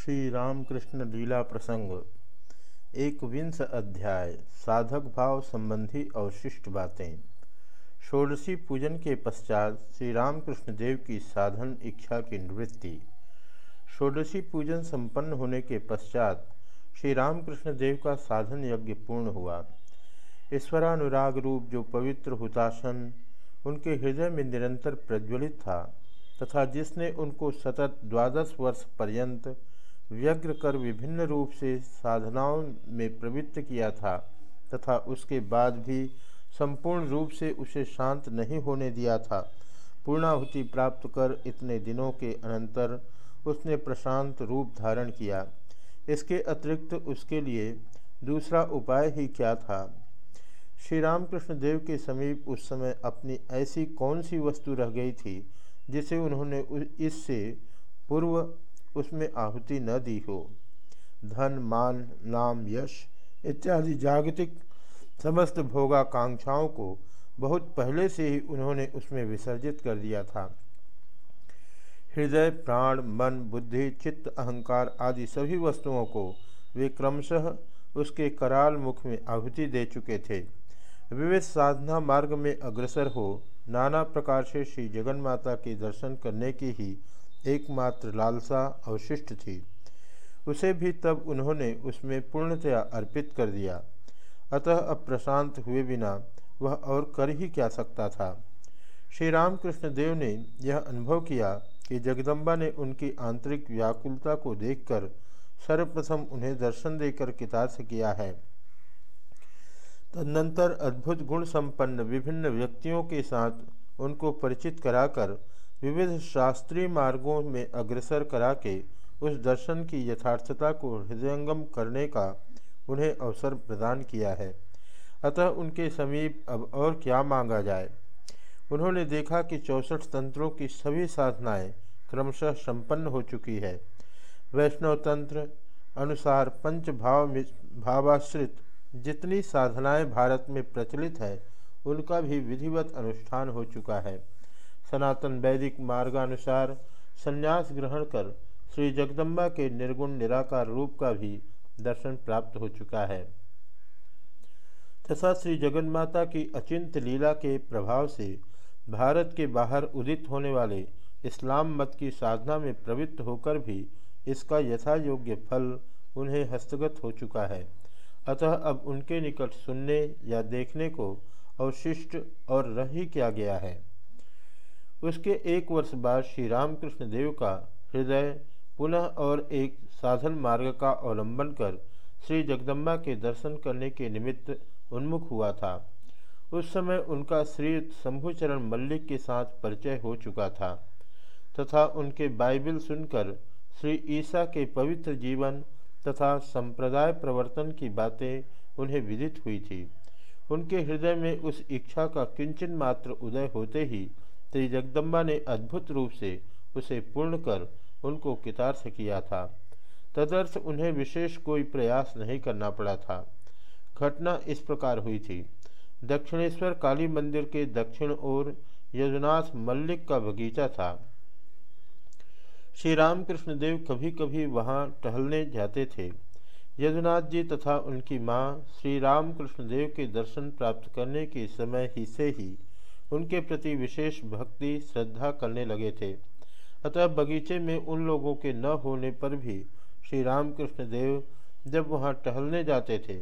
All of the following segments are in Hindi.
श्री रामकृष्ण लीला प्रसंग। एक विंश अध्याय, साधक भाव संबंधी अवशिष्ट बातें। षोडशी पूजन के पश्चात श्री रामकृष्ण देव की साधन इच्छा की निवृत्ति। षोडशी पूजन संपन्न होने के पश्चात श्री रामकृष्ण देव का साधन यज्ञ पूर्ण हुआ। ईश्वरानुराग रूप जो पवित्र हुतासन उनके हृदय में निरंतर प्रज्वलित था, तथा जिसने उनको सतत द्वादश वर्ष पर्यंत व्यग्र कर विभिन्न रूप से साधनाओं में प्रवृत्त किया था, तथा उसके बाद भी संपूर्ण रूप से उसे शांत नहीं होने दिया था। पूर्णाहुति प्राप्त कर इतने दिनों के अनंतर उसने प्रशांत रूप धारण किया। इसके अतिरिक्त उसके लिए दूसरा उपाय ही क्या था? श्री रामकृष्ण देव के समीप उस समय अपनी ऐसी कौन सी वस्तु रह गई थी, जिसे उन्होंने इससे पूर्व उसमें आहुति न दी हो। धन, मान, नाम, यश इत्यादि जागतिक समस्त भोगाकांक्षाओं को बहुत पहले से ही उन्होंने उसमें विसर्जित कर दिया था। हृदय, प्राण, मन, बुद्धि, चित्त, अहंकार आदि सभी वस्तुओं को वे क्रमशः उसके कराल मुख में आहुति दे चुके थे। विविध साधना मार्ग में अग्रसर हो, नाना प्रकार से श्री जगन माता के दर्शन करने की ही एकमात्र लालसा अवशिष्ट थी। उसे भी तब उन्होंने उसमें पूर्णतया अर्पित कर दिया। अतः अब प्रशांत हुए बिना वह और कर ही क्या सकता था। श्री रामकृष्ण देव ने यह अनुभव किया कि जगदम्बा ने उनकी आंतरिक व्याकुलता को देखकर सर्वप्रथम उन्हें दर्शन देकर कितार्थ किया है। तदनंतर अद्भुत गुण संपन्न विभिन्न व्यक्तियों के साथ उनको परिचित कराकर विविध शास्त्रीय मार्गों में अग्रसर करा के उस दर्शन की यथार्थता को हृदयंगम करने का उन्हें अवसर प्रदान किया है। अतः उनके समीप अब और क्या मांगा जाए? उन्होंने देखा कि चौसठ तंत्रों की सभी साधनाएँ क्रमशः संपन्न हो चुकी है। वैष्णव तंत्र, अनुसार पंच भाव भावाश्रित जितनी साधनाएँ भारत में प्रचलित है, उनका भी विधिवत अनुष्ठान हो चुका है। सनातन वैदिक मार्गानुसार संन्यास ग्रहण कर श्री जगदम्बा के निर्गुण निराकार रूप का भी दर्शन प्राप्त हो चुका है। तथा श्री जगन्माता की अचिंत लीला के प्रभाव से भारत के बाहर उदित होने वाले इस्लाम मत की साधना में प्रवृत्त होकर भी इसका यथा योग्य फल उन्हें हस्तगत हो चुका है। अतः अब उनके निकट सुनने या देखने को अवशिष्ट और रह ही क्या गया है। उसके एक वर्ष बाद श्री रामकृष्ण देव का हृदय पुनः और एक साधन मार्ग का अवलंबन कर श्री जगदम्बा के दर्शन करने के निमित्त उन्मुख हुआ था। उस समय उनका श्री शंभुचरण मल्लिक के साथ परिचय हो चुका था तथा उनके बाइबल सुनकर श्री ईसा के पवित्र जीवन तथा संप्रदाय प्रवर्तन की बातें उन्हें विदित हुई थी। उनके हृदय में उस इच्छा का किंचन मात्र उदय होते ही श्री जगदम्बा ने अद्भुत रूप से उसे पूर्ण कर उनको कितार्थ किया था। तदर्थ उन्हें विशेष कोई प्रयास नहीं करना पड़ा था। घटना इस प्रकार हुई थी। दक्षिणेश्वर काली मंदिर के दक्षिण ओर यजुनाथ मल्लिक का बगीचा था। श्री रामकृष्ण देव कभी कभी वहाँ टहलने जाते थे। यदुनाथ जी तथा उनकी माँ श्री रामकृष्ण देव के दर्शन प्राप्त करने के समय ही से ही उनके प्रति विशेष भक्ति, श्रद्धा करने लगे थे। अतः बगीचे में उन लोगों के न होने पर भी श्री रामकृष्ण देव जब वहाँ टहलने जाते थे,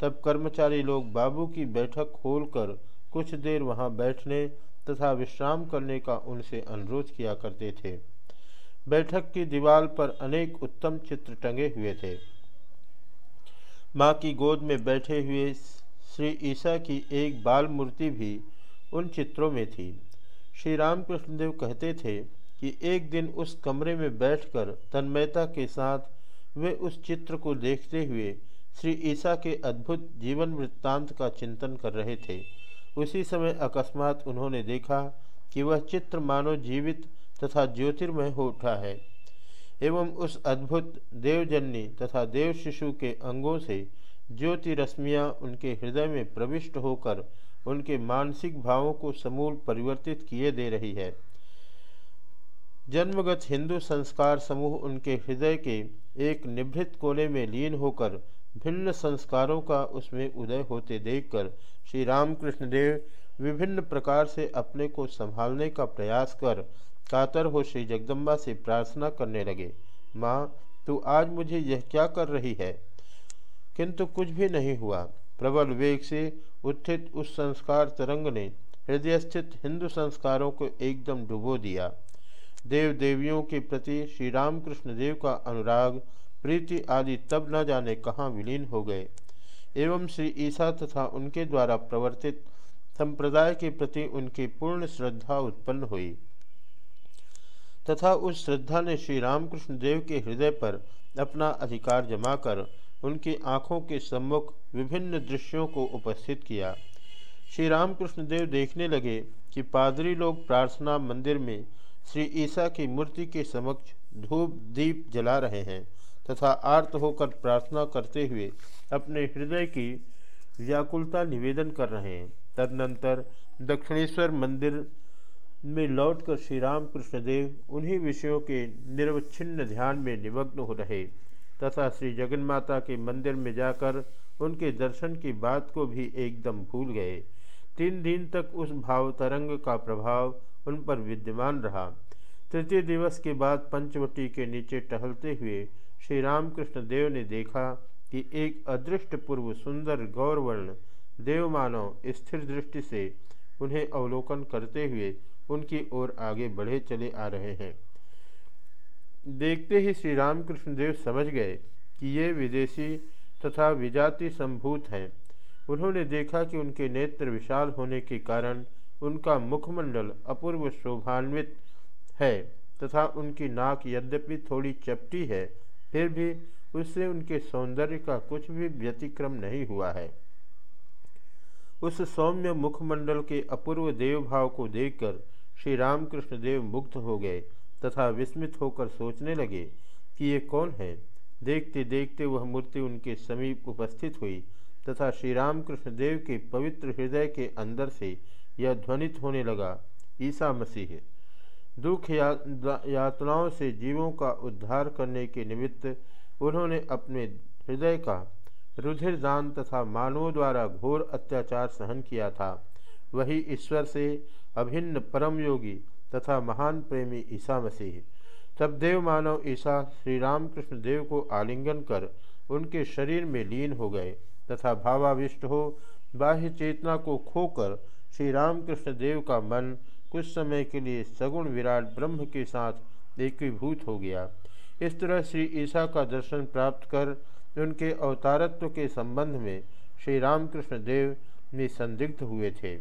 तब कर्मचारी लोग बाबू की बैठक खोलकर कुछ देर वहाँ बैठने तथा विश्राम करने का उनसे अनुरोध किया करते थे। बैठक की दीवार पर अनेक उत्तम चित्र टंगे हुए थे। माँ की गोद में बैठे हुए श्री ईसा की एक बाल मूर्ति भी उन चित्रों में थी। श्री रामकृष्ण देव कहते थे कि एक दिन उस कमरे में बैठकर तन्मयता के साथ वे उस चित्र को देखते हुए श्री ईसा के अद्भुत जीवन वृत्तांत का चिंतन कर रहे थे। उसी समय अकस्मात उन्होंने देखा कि वह चित्र मानव जीवित तथा ज्योतिर्मय हो उठा है एवं उस अद्भुत देवजन्य तथा देव शिशु के अंगों से ज्योति रश्मियाँ उनके हृदय में प्रविष्ट होकर उनके मानसिक भावों को समूल परिवर्तित किए दे रही है। जन्मगत हिंदू संस्कार समूह उनके हृदय के एक निभृत कोने में लीन होकर भिन्न संस्कारों का उसमें उदय होते देखकर श्री रामकृष्ण देव विभिन्न प्रकार से अपने को संभालने का प्रयास कर कातर हो श्री जगदम्बा से प्रार्थना करने लगे, माँ, तू आज मुझे यह क्या कर रही है? किंतु कुछ भी नहीं हुआ। प्रबल वेग से उत्थित उस संस्कार तरंग ने हृदय स्थित हिंदू संस्कारों को एकदम डुबो दिया। देव देवियों के प्रति श्री रामकृष्ण देव का अनुराग, प्रीति आदि तब न जाने कहाँ विलीन हो गए। एवं श्री ईसा तथा उनके द्वारा प्रवर्तित संप्रदाय के प्रति उनकी पूर्ण श्रद्धा उत्पन्न हुई। तथा उस श्रद्धा ने श्री रामकृष्ण देव के हृदय पर अपना अधिकार जमाकर उनकी आँखों के सम्मुख विभिन्न दृश्यों को उपस्थित किया। श्री रामकृष्ण देव देखने लगे कि पादरी लोग प्रार्थना मंदिर में श्री ईसा की मूर्ति के समक्ष धूप, दीप जला रहे हैं तथा आर्त होकर प्रार्थना करते हुए अपने हृदय की व्याकुलता निवेदन कर रहे हैं। तदनंतर दक्षिणेश्वर मंदिर में लौटकर श्री राम कृष्णदेव उन्हीं विषयों के निर्वच्छिन्न ध्यान में निमग्न हो रहे। तथा श्री जगन्माता के मंदिर में जाकर उनके दर्शन की बात को भी एकदम भूल गए। तीन दिन तक उस भाव तरंग का प्रभाव उन पर विद्यमान रहा। तृतीय दिवस के बाद पंचवटी के नीचे टहलते हुए श्री रामकृष्ण देव ने देखा कि एक अदृष्ट पूर्व सुंदर गौरवर्ण देवमानव स्थिर दृष्टि से उन्हें अवलोकन करते हुए उनकी ओर आगे बढ़े चले आ रहे हैं। देखते ही श्री रामकृष्ण देव समझ गए कि ये विदेशी तथा विजाति संभूत हैं। उन्होंने देखा कि उनके नेत्र विशाल होने के कारण उनका मुखमंडल अपूर्व शोभान्वित है तथा उनकी नाक यद्यपि थोड़ी चपटी है, फिर भी उससे उनके सौंदर्य का कुछ भी व्यतिक्रम नहीं हुआ है। उस सौम्य मुखमंडल के अपूर्व देवभाव को देखकर श्री रामकृष्ण देव मुक्त हो गए तथा विस्मित होकर सोचने लगे कि ये कौन है। देखते देखते वह मूर्ति उनके समीप उपस्थित हुई तथा श्री रामकृष्ण देव के पवित्र हृदय के अंदर से यह ध्वनित होने लगा ईसा मसीह दुख या, यातनाओं से जीवों का उद्धार करने के निमित्त उन्होंने अपने हृदय का रुधिर दान तथा मानवों द्वारा घोर अत्याचार सहन किया था। वही ईश्वर से अभिन्न परम योगी तथा महान प्रेमी ईसा मसीह। तब देव मानव ईसा श्री रामकृष्ण देव को आलिंगन कर उनके शरीर में लीन हो गए तथा भावाविष्ट हो, बाह्य चेतना को खोकर श्री रामकृष्ण देव का मन कुछ समय के लिए सगुण विराट ब्रह्म के साथ एकीभूत हो गया। इस तरह श्री ईसा का दर्शन प्राप्त कर उनके अवतारत्व के संबंध में श्री रामकृष्ण देव निसंदिग्ध हुए थे।